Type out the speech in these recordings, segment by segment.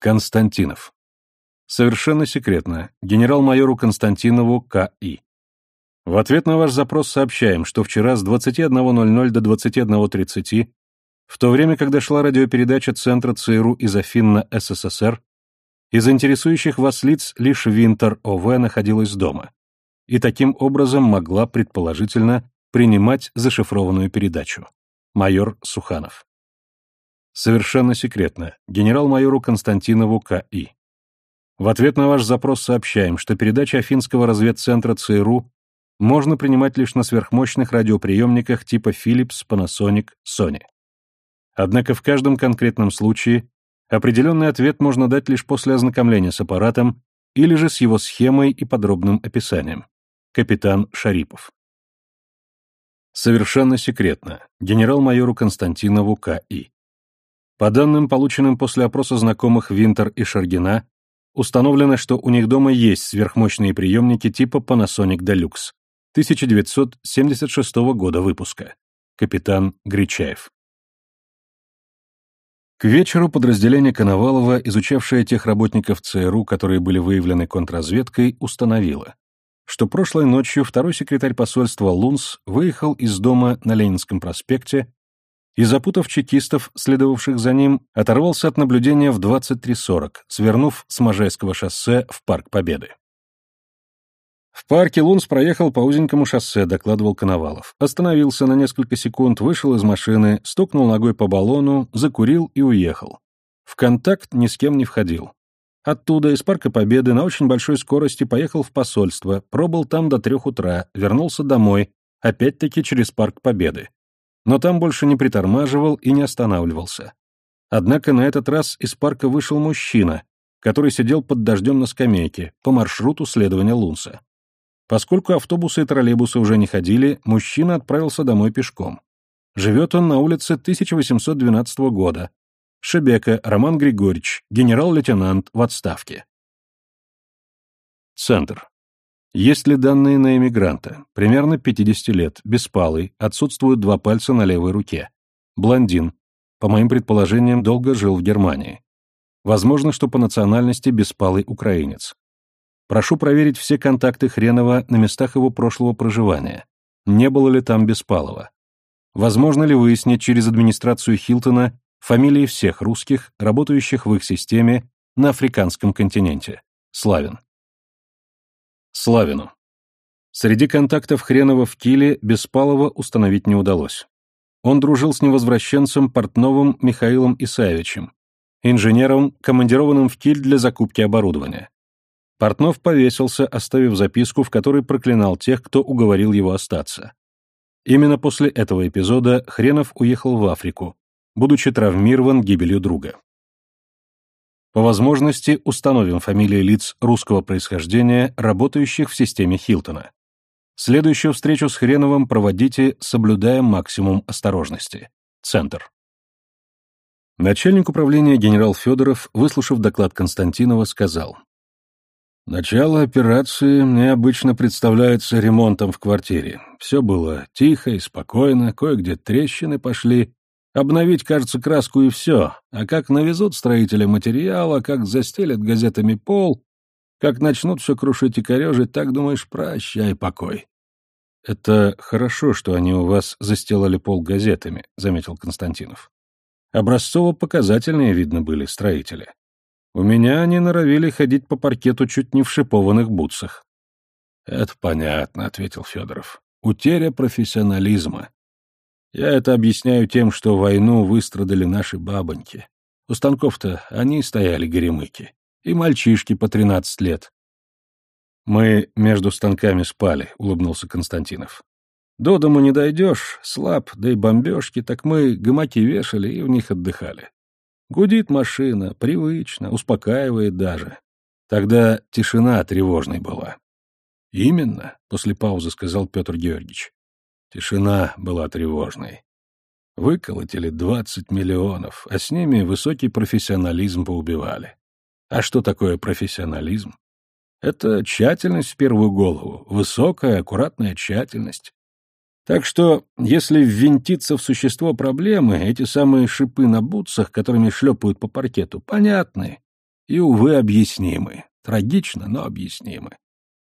Константинов. Совершенно секретно. Генерал-майору Константинову К.И. В ответ на ваш запрос сообщаем, что вчера с 21.00 до 21.30, в то время, когда шла радиопередача Центра ЦРУ из Афин СССР, из интересующих вас лиц лишь Винтер ОВ находилась дома и таким образом могла, предположительно, принимать зашифрованную передачу. Майор Суханов. Совершенно секретно. Генерал-майору Константинову К.И. В ответ на ваш запрос сообщаем, что передача Афинского разведцентра ЦРУ можно принимать лишь на сверхмощных радиоприемниках типа Philips, Panasonic, Sony. Однако в каждом конкретном случае определенный ответ можно дать лишь после ознакомления с аппаратом или же с его схемой и подробным описанием. Капитан Шарипов. Совершенно секретно. Генерал-майору Константинову К.И. По данным, полученным после опроса знакомых Винтер и Шаргина, установлено, что у них дома есть сверхмощные приемники типа Panasonic Deluxe 1976 года выпуска. Капитан Гречаев. К вечеру подразделение Коновалова, изучавшее тех работников ЦРУ, которые были выявлены контрразведкой, установило, что прошлой ночью второй секретарь посольства Лунс выехал из дома на Ленинском проспекте и, запутав чекистов, следовавших за ним, оторвался от наблюдения в 23.40, свернув с Можайского шоссе в Парк Победы. В парке Лунс проехал по узенькому шоссе, докладывал Коновалов. Остановился на несколько секунд, вышел из машины, стукнул ногой по баллону, закурил и уехал. В контакт ни с кем не входил. Оттуда, из Парка Победы, на очень большой скорости поехал в посольство, пробыл там до трех утра, вернулся домой, опять-таки через Парк Победы. Но там больше не притормаживал и не останавливался. Однако на этот раз из парка вышел мужчина, который сидел под дождем на скамейке по маршруту следования Лунса. Поскольку автобусы и троллейбусы уже не ходили, мужчина отправился домой пешком. Живет он на улице 1812 года. Шебека Роман Григорьевич, генерал-лейтенант в отставке. Центр. Есть ли данные на эмигранта? Примерно 50 лет, беспалый, отсутствуют два пальца на левой руке. Блондин. По моим предположениям, долго жил в Германии. Возможно, что по национальности беспалый украинец. Прошу проверить все контакты Хренова на местах его прошлого проживания. Не было ли там Беспалова? Возможно ли выяснить через администрацию Хилтона фамилии всех русских, работающих в их системе на африканском континенте? Славин. Славину. Среди контактов Хренова в Киле Беспалова установить не удалось. Он дружил с невозвращенцем Портновым Михаилом Исаевичем, инженером, командированным в Киль для закупки оборудования. Портнов повесился, оставив записку, в которой проклинал тех, кто уговорил его остаться. Именно после этого эпизода Хренов уехал в Африку, будучи травмирован гибелью друга. По возможности установим фамилии лиц русского происхождения, работающих в системе Хилтона. Следующую встречу с Хреновым проводите, соблюдая максимум осторожности. Центр. Начальник управления генерал Федоров, выслушав доклад Константинова, сказал, Начало операции мне обычно представляется ремонтом в квартире. Все было тихо и спокойно, кое-где трещины пошли. Обновить, кажется, краску и все. А как навезут строители материала, как застелят газетами пол, как начнут все крушить и корежить, так думаешь, прощай покой. — Это хорошо, что они у вас застилали пол газетами, — заметил Константинов. Образцово-показательные, видно, были строители. У меня они норовили ходить по паркету чуть не в шипованных бутсах. — Это понятно, — ответил Федоров. — Утеря профессионализма. Я это объясняю тем, что войну выстрадали наши бабоньки. У станков-то они стояли горемыки. И мальчишки по тринадцать лет. — Мы между станками спали, — улыбнулся Константинов. — До дому не дойдешь, слаб, да и бомбежки, так мы гамаки вешали и в них отдыхали. Гудит машина, привычно, успокаивает даже. Тогда тишина тревожной была. — Именно, — после паузы сказал Петр Георгиевич. Тишина была тревожной. Выколотили двадцать миллионов, а с ними высокий профессионализм поубивали. А что такое профессионализм? Это тщательность в первую голову, высокая, аккуратная тщательность. Так что, если ввинтиться в существо проблемы, эти самые шипы на бутсах, которыми шлепают по паркету, понятны. и, увы, объяснимы. Трагично, но объяснимы.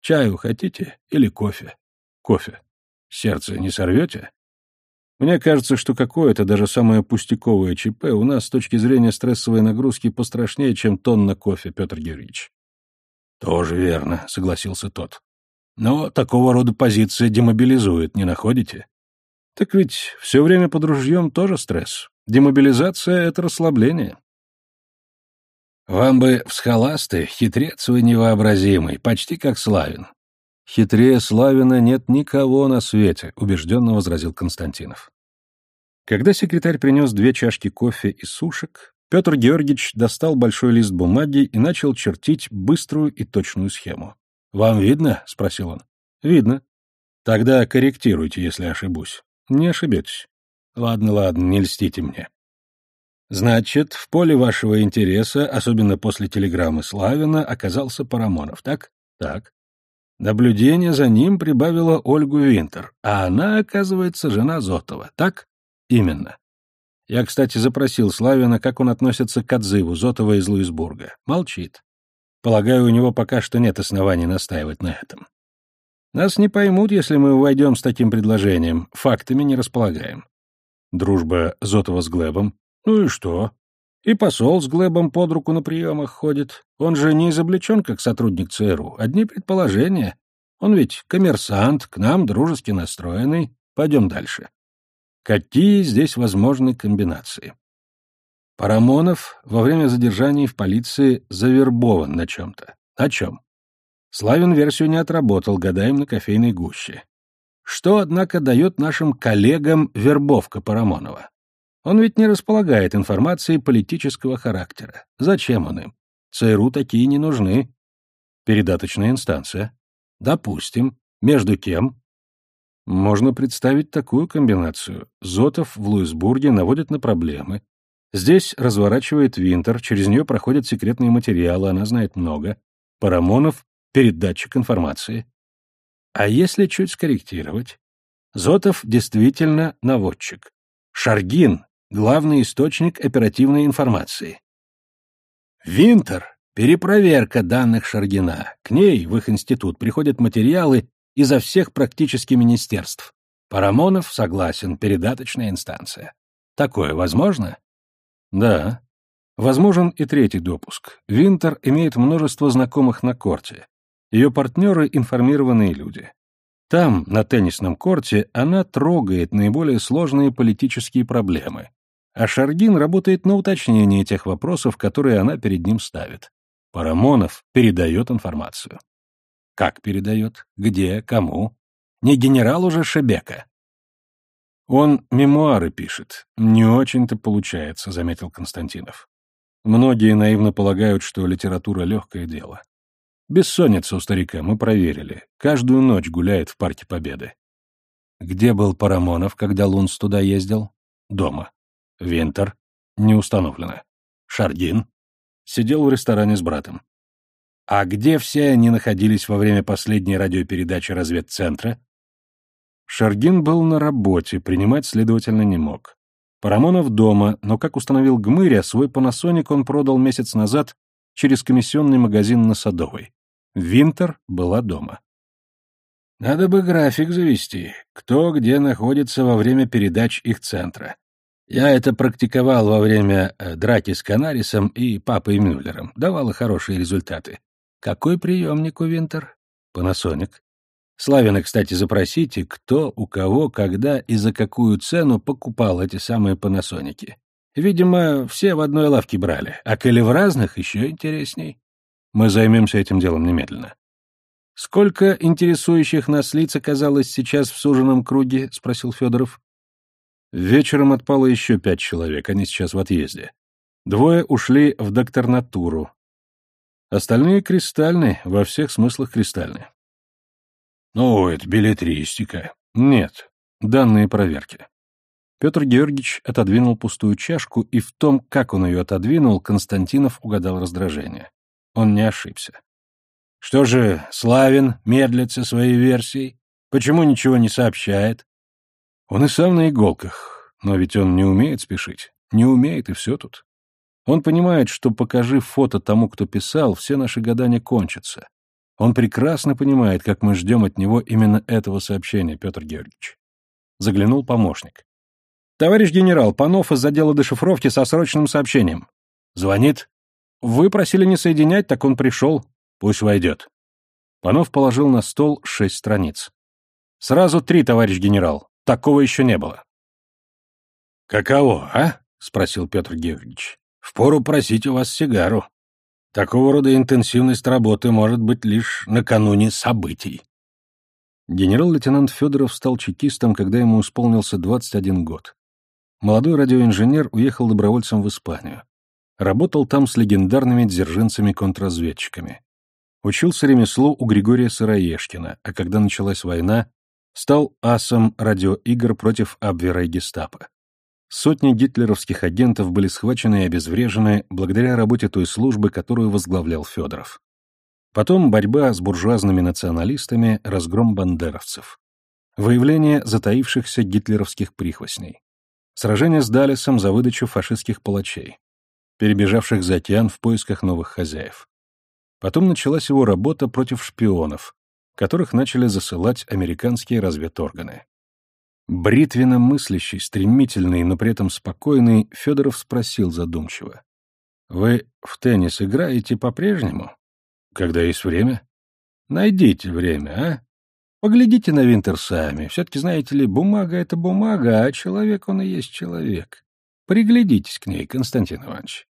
Чаю хотите или кофе? Кофе. Сердце не сорвете? Мне кажется, что какое-то, даже самое пустяковое ЧП у нас с точки зрения стрессовой нагрузки пострашнее, чем тонна кофе, Петр Георгиевич. Тоже верно, согласился тот. Но такого рода позиция демобилизует, не находите? Так ведь все время под ружьем тоже стресс. Демобилизация — это расслабление. Вам бы в схоласты, хитрец вы невообразимый, почти как Славин. Хитрее Славина нет никого на свете, убежденно возразил Константинов. Когда секретарь принес две чашки кофе и сушек, Петр Георгиевич достал большой лист бумаги и начал чертить быструю и точную схему. «Вам видно?» — спросил он. «Видно». «Тогда корректируйте, если ошибусь». «Не ошибетесь». «Ладно, ладно, не льстите мне». Значит, в поле вашего интереса, особенно после телеграммы Славина, оказался Парамонов, так? Так. Наблюдение за ним прибавила Ольгу Винтер, а она, оказывается, жена Зотова, так? Именно. Я, кстати, запросил Славина, как он относится к отзыву Зотова из Луисбурга. Молчит. Полагаю, у него пока что нет оснований настаивать на этом. Нас не поймут, если мы войдем с таким предложением, фактами не располагаем. Дружба Зотова с Глебом? Ну и что? И посол с Глебом под руку на приемах ходит. Он же не изобличен как сотрудник ЦРУ. Одни предположения. Он ведь коммерсант, к нам дружески настроенный. Пойдем дальше. Какие здесь возможны комбинации? Парамонов во время задержания в полиции завербован на чем-то. На чем? Славин версию не отработал, гадаем на кофейной гуще. Что, однако, дает нашим коллегам вербовка Парамонова? Он ведь не располагает информацией политического характера. Зачем он им? ЦРУ такие не нужны. Передаточная инстанция. Допустим. Между кем? Можно представить такую комбинацию. Зотов в Луисбурге наводит на проблемы. Здесь разворачивает Винтер, через нее проходят секретные материалы, она знает много. Парамонов — передатчик информации. А если чуть скорректировать? Зотов действительно наводчик. Шаргин — главный источник оперативной информации. Винтер — перепроверка данных Шаргина. К ней, в их институт, приходят материалы изо всех практически министерств. Парамонов согласен, передаточная инстанция. Такое возможно? Да. Возможен и третий допуск. Винтер имеет множество знакомых на корте. Ее партнеры — информированные люди. Там, на теннисном корте, она трогает наиболее сложные политические проблемы, а Шаргин работает на уточнение тех вопросов, которые она перед ним ставит. Парамонов передает информацию. Как передает? Где? Кому? Не генерал уже Шебека. Он мемуары пишет. Не очень-то получается, заметил Константинов. Многие наивно полагают, что литература — легкое дело. Бессонница у старика, мы проверили. Каждую ночь гуляет в Парке Победы. Где был Парамонов, когда Лунс туда ездил? Дома. Винтер? Не установлено. Шардин? Сидел в ресторане с братом. А где все они находились во время последней радиопередачи разведцентра? Шаргин был на работе, принимать, следовательно, не мог. Парамонов дома, но, как установил Гмыря, свой Panasonic он продал месяц назад через комиссионный магазин на Садовой. Винтер была дома. Надо бы график завести, кто где находится во время передач их центра. Я это практиковал во время э, драки с Канарисом и папой Мюллером. Давало хорошие результаты. Какой приемник у Винтер? Панасоник. Славина, кстати, запросите, кто, у кого, когда и за какую цену покупал эти самые панасоники. Видимо, все в одной лавке брали, а коли в разных, еще интересней. Мы займемся этим делом немедленно. «Сколько интересующих нас лиц оказалось сейчас в суженном круге?» — спросил Федоров. Вечером отпало еще пять человек, они сейчас в отъезде. Двое ушли в докторнатуру, Остальные кристальны, во всех смыслах кристальны. Ну, это билетристика. Нет, данные проверки. Петр Георгиевич отодвинул пустую чашку, и в том, как он ее отодвинул, Константинов угадал раздражение. Он не ошибся. Что же, Славин медлит со своей версией? Почему ничего не сообщает? Он и сам на иголках, но ведь он не умеет спешить. Не умеет, и все тут. Он понимает, что, покажи фото тому, кто писал, все наши гадания кончатся. Он прекрасно понимает, как мы ждем от него именно этого сообщения, Петр Георгиевич. Заглянул помощник. «Товарищ генерал, Панов из отдела дешифровки со срочным сообщением». «Звонит?» «Вы просили не соединять, так он пришел. Пусть войдет». Панов положил на стол шесть страниц. «Сразу три, товарищ генерал. Такого еще не было». «Каково, а?» — спросил Петр Георгиевич. «Впору просить у вас сигару. Такого рода интенсивность работы может быть лишь накануне событий». Генерал-лейтенант Федоров стал чекистом, когда ему исполнился 21 год. Молодой радиоинженер уехал добровольцем в Испанию. Работал там с легендарными дзержинцами-контрразведчиками. Учился ремеслу у Григория Сыроежкина, а когда началась война, стал асом радиоигр против Абвера и гестапо. Сотни гитлеровских агентов были схвачены и обезврежены благодаря работе той службы, которую возглавлял Федоров. Потом борьба с буржуазными националистами, разгром бандеровцев. Выявление затаившихся гитлеровских прихвостней. Сражение с Далесом за выдачу фашистских палачей. Перебежавших за океан в поисках новых хозяев. Потом началась его работа против шпионов, которых начали засылать американские разведорганы. Бритвенно мыслящий, стремительный, но при этом спокойный, Федоров спросил задумчиво. «Вы в теннис играете по-прежнему?» «Когда есть время?» «Найдите время, а? Поглядите на Винтер сами. Все-таки, знаете ли, бумага — это бумага, а человек он и есть человек. Приглядитесь к ней, Константин Иванович.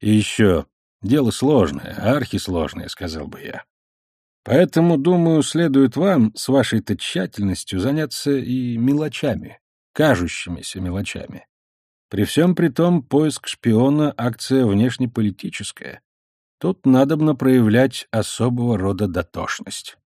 И еще, дело сложное, архисложное, сказал бы я. Поэтому, думаю, следует вам с вашей-то тщательностью заняться и мелочами, кажущимися мелочами. При всем при том, поиск шпиона — акция внешнеполитическая. Тут надобно проявлять особого рода дотошность.